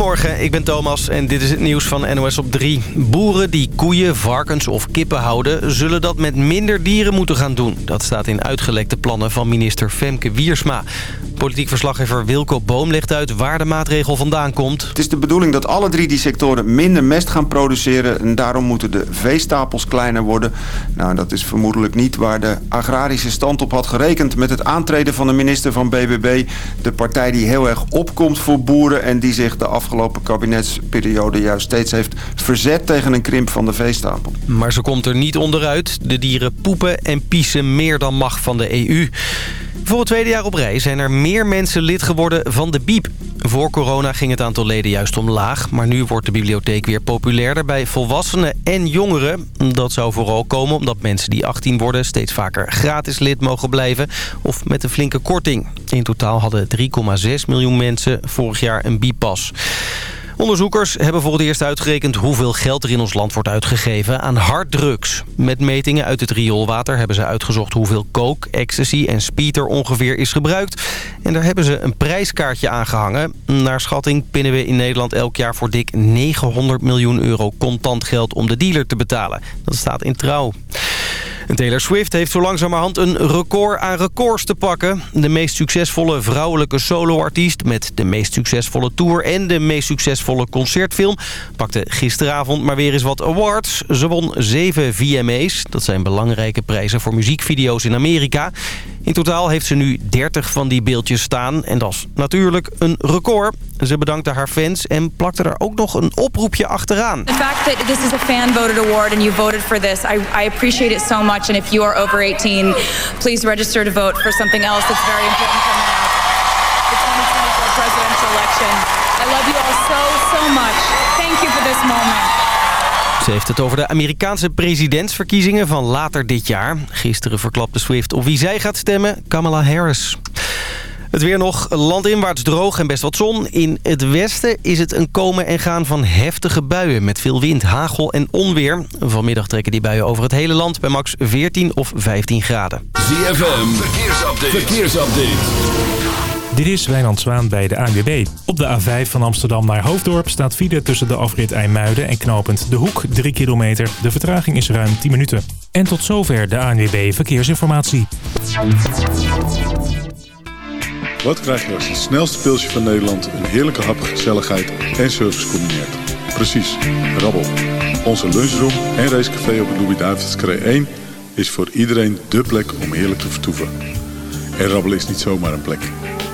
Goedemorgen, ik ben Thomas en dit is het nieuws van NOS op 3. Boeren die koeien, varkens of kippen houden... zullen dat met minder dieren moeten gaan doen. Dat staat in uitgelekte plannen van minister Femke Wiersma. Politiek verslaggever Wilco Boom legt uit waar de maatregel vandaan komt. Het is de bedoeling dat alle drie die sectoren minder mest gaan produceren... en daarom moeten de veestapels kleiner worden. Nou, dat is vermoedelijk niet waar de agrarische stand op had gerekend... met het aantreden van de minister van BBB. De partij die heel erg opkomt voor boeren... en die zich de afgelopen kabinetsperiode juist steeds heeft verzet... tegen een krimp van de veestapel. Maar ze komt er niet onderuit. De dieren poepen en piezen meer dan mag van de EU. Voor het tweede jaar op rij zijn er meer mensen lid geworden van de Biep. Voor corona ging het aantal leden juist omlaag. Maar nu wordt de bibliotheek weer populairder bij volwassenen en jongeren. Dat zou vooral komen omdat mensen die 18 worden... steeds vaker gratis lid mogen blijven of met een flinke korting. In totaal hadden 3,6 miljoen mensen vorig jaar een Biep-pas. Onderzoekers hebben voor het eerst uitgerekend hoeveel geld er in ons land wordt uitgegeven aan harddrugs. Met metingen uit het rioolwater hebben ze uitgezocht hoeveel coke, ecstasy en speed er ongeveer is gebruikt. En daar hebben ze een prijskaartje aan gehangen. Naar schatting pinnen we in Nederland elk jaar voor dik 900 miljoen euro contant geld om de dealer te betalen. Dat staat in trouw. Taylor Swift heeft zo langzamerhand een record aan records te pakken. De meest succesvolle vrouwelijke soloartiest met de meest succesvolle tour en de meest succesvolle concertfilm pakte gisteravond maar weer eens wat awards. Ze won zeven VMA's. Dat zijn belangrijke prijzen voor muziekvideo's in Amerika. In totaal heeft ze nu 30 van die beeldjes staan. En dat is natuurlijk een record. Ze bedankte haar fans en plakte er ook nog een oproepje achteraan. The fact that this is a fan-voted award and you voted for this, I, I appreciate it so much. And if you are over 18, please register to vote for something else that's very important coming up. The 2024 presidential election. I love you all so, so much. Thank you for this moment. Ze heeft het over de Amerikaanse presidentsverkiezingen van later dit jaar. Gisteren verklapte Swift op wie zij gaat stemmen, Kamala Harris. Het weer nog landinwaarts droog en best wat zon. In het westen is het een komen en gaan van heftige buien... met veel wind, hagel en onweer. Vanmiddag trekken die buien over het hele land... bij max 14 of 15 graden. ZFM, verkeersupdate. verkeersupdate. Dit is Wijnand Zwaan bij de ANWB. Op de A5 van Amsterdam naar Hoofddorp staat file tussen de afrit IJmuiden en knopend De Hoek 3 kilometer. De vertraging is ruim 10 minuten. En tot zover de ANWB Verkeersinformatie. Wat krijg je als het snelste pilsje van Nederland een heerlijke hap, gezelligheid en service combineert? Precies, rabbel. Onze lunchroom en racecafé op het Louis-David's 1 is voor iedereen dé plek om heerlijk te vertoeven. En rabbelen is niet zomaar een plek.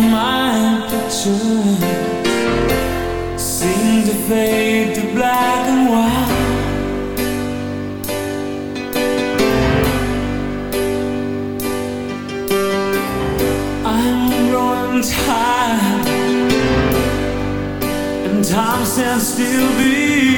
my pictures seem to fade to black and white. I'm growing tired, and time stands still. Be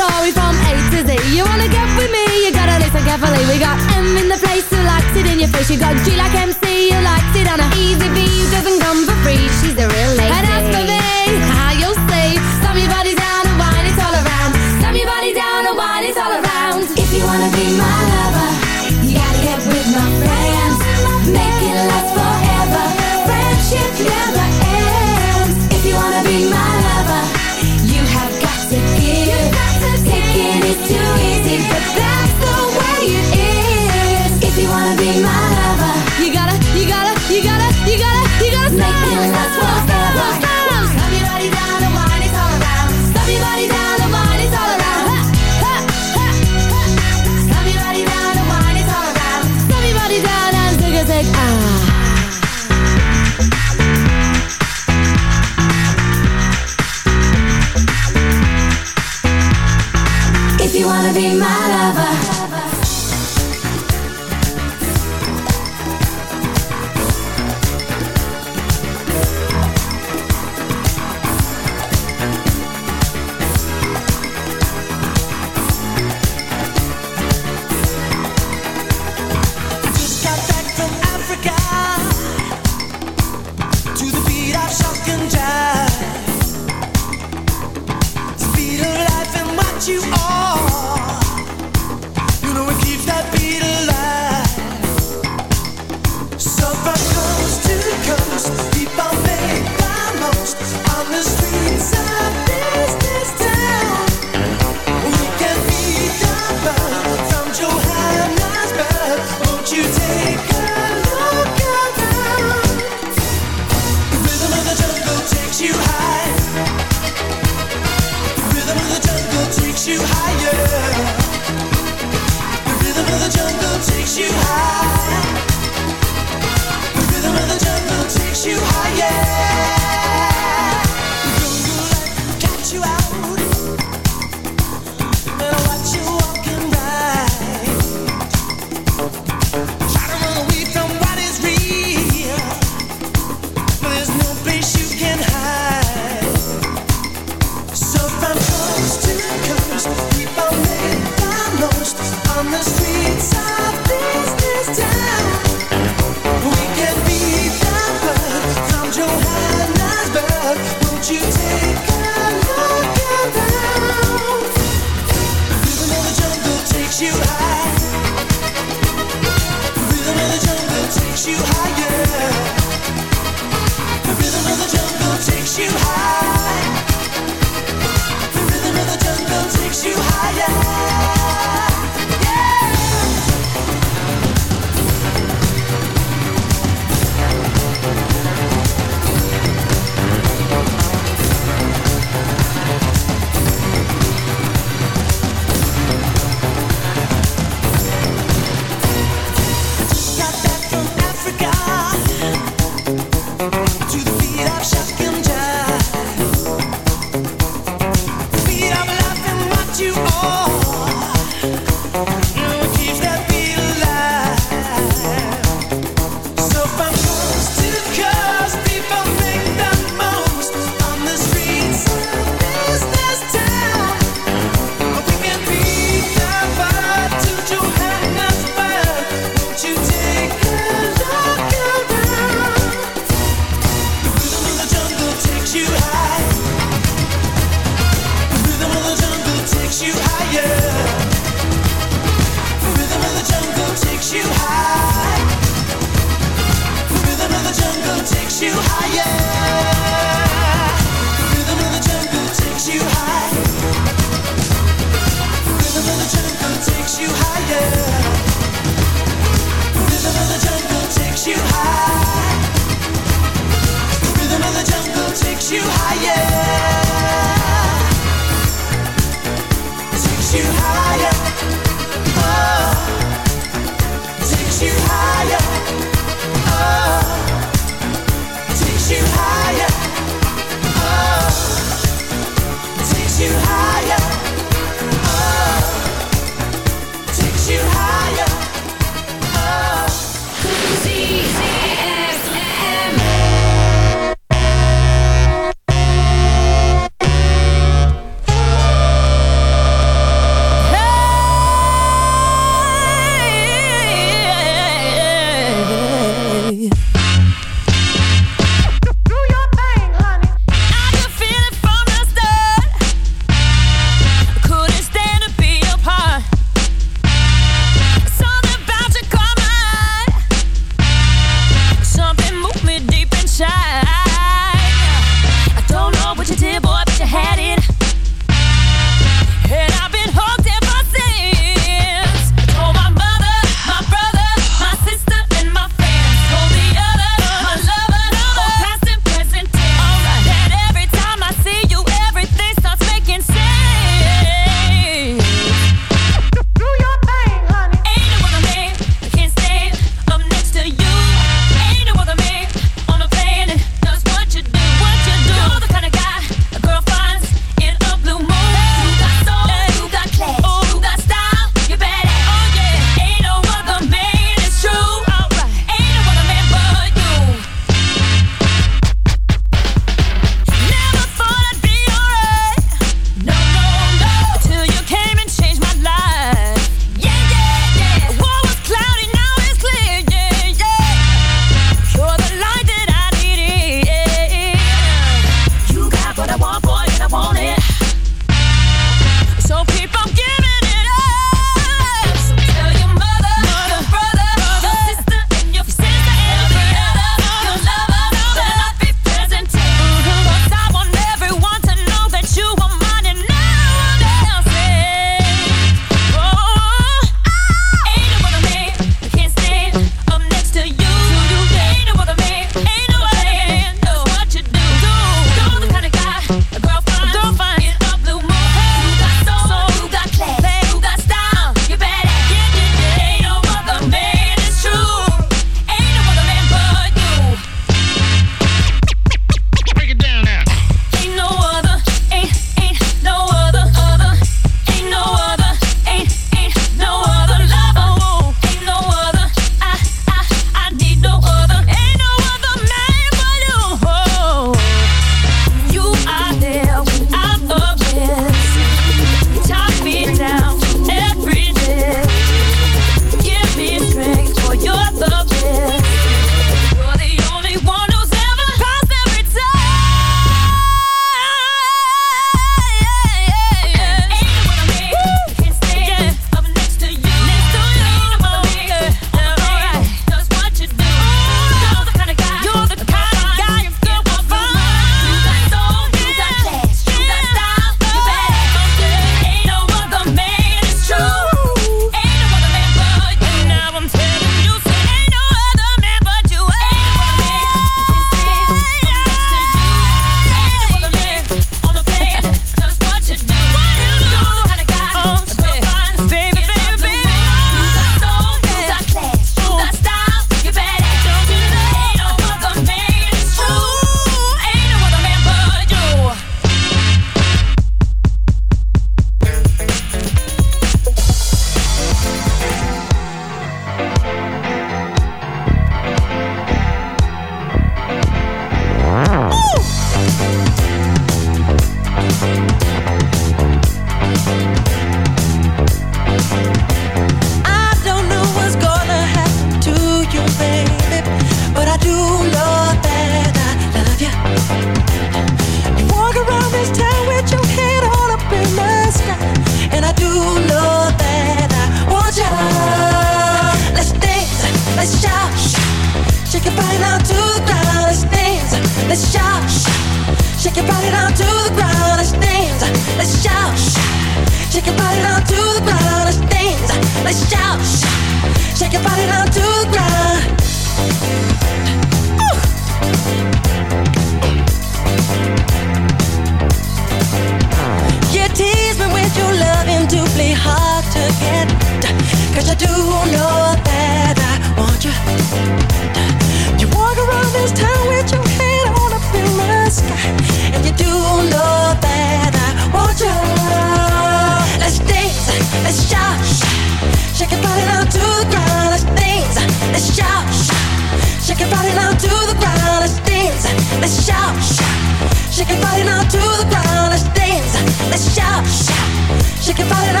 If I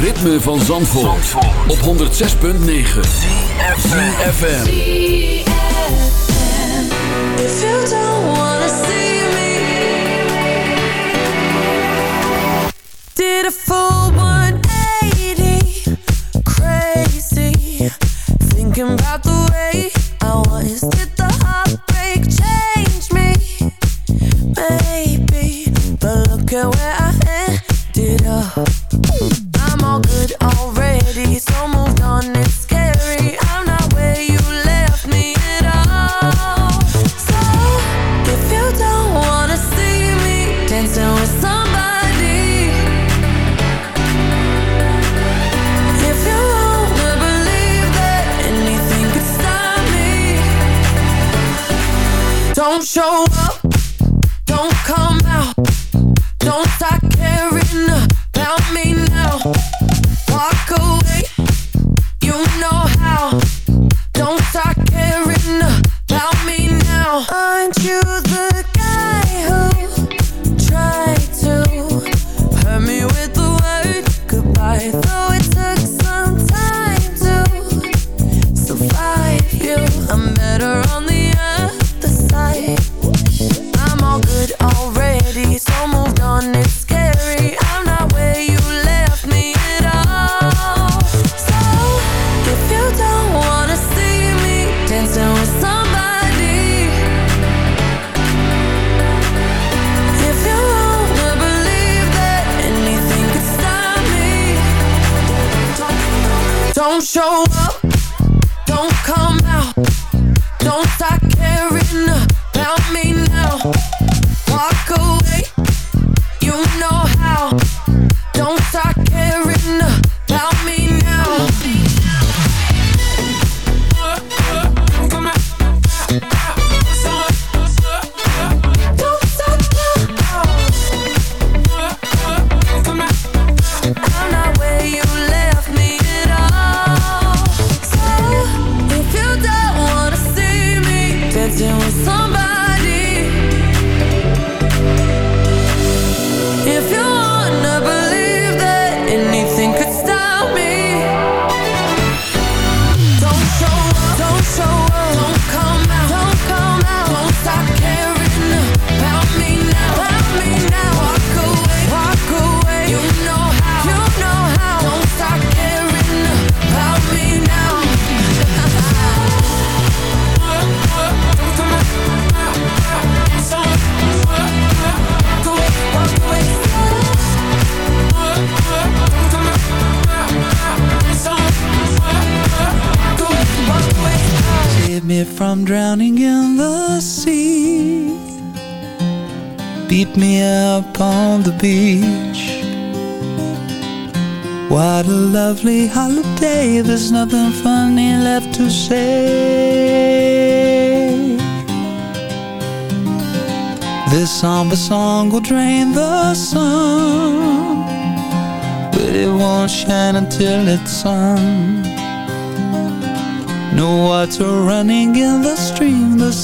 Ritme van Zandvoort, op 106.9 CFFM If you don't wanna see me Did a full 180 Crazy. Thinking about the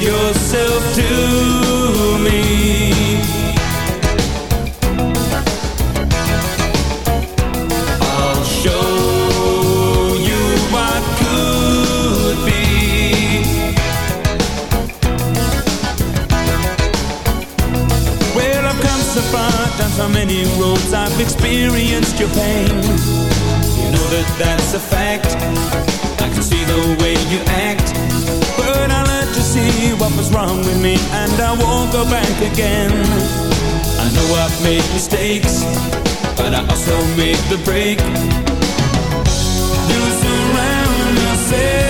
yourself to me. I'll show you what could be. Well, I've come so far down so many roads I've experienced your pain. You know that that's a fact. I can see the way you act see what was wrong with me And I won't go back again. I know I've made mistakes But I also made the break. Loose around yourself.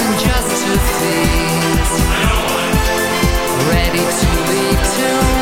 just to please, ready to be tuned.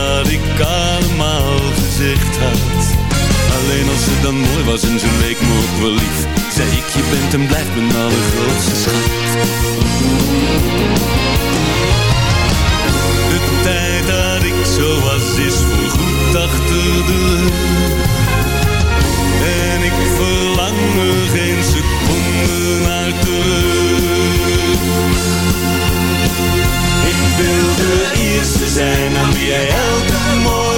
Alleen als ze dan mooi was en ze me ook wel lief. Zei ik, je bent en blijft mijn allergrootste schat. De tijd dat ik zo was is voorgoed achter de rug. En ik verlang er geen seconde naar terug. Ik wil de eerste zijn aan wie jij elke morgen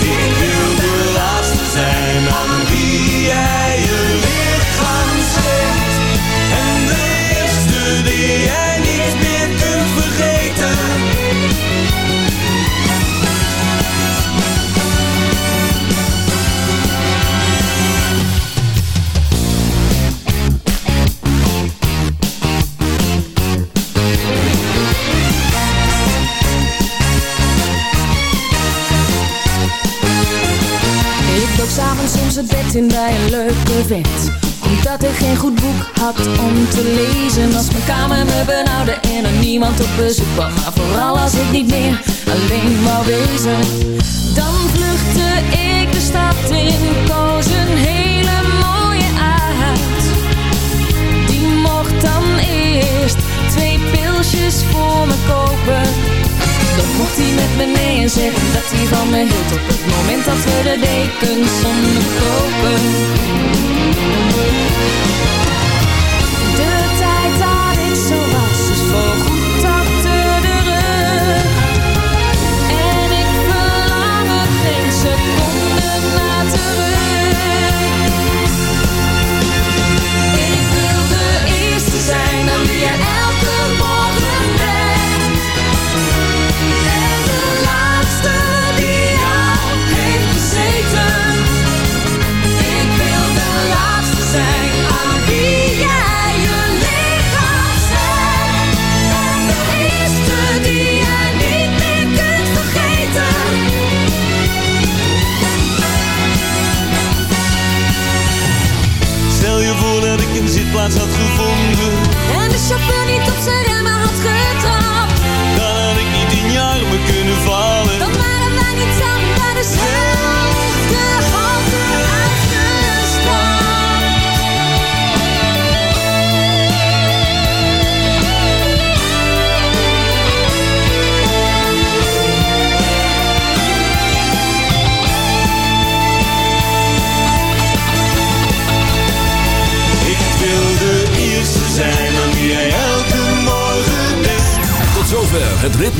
Ik wil de laatste zijn aan wie jij je soms het bed in bij een leuke vent Omdat ik geen goed boek had om te lezen. Als mijn kamer me benauwde en er niemand op bezoek kwam. Maar vooral als ik niet meer alleen wou wezen. Dan vluchtte ik de stad in, me hield Op het moment dat we de dekens onderkopen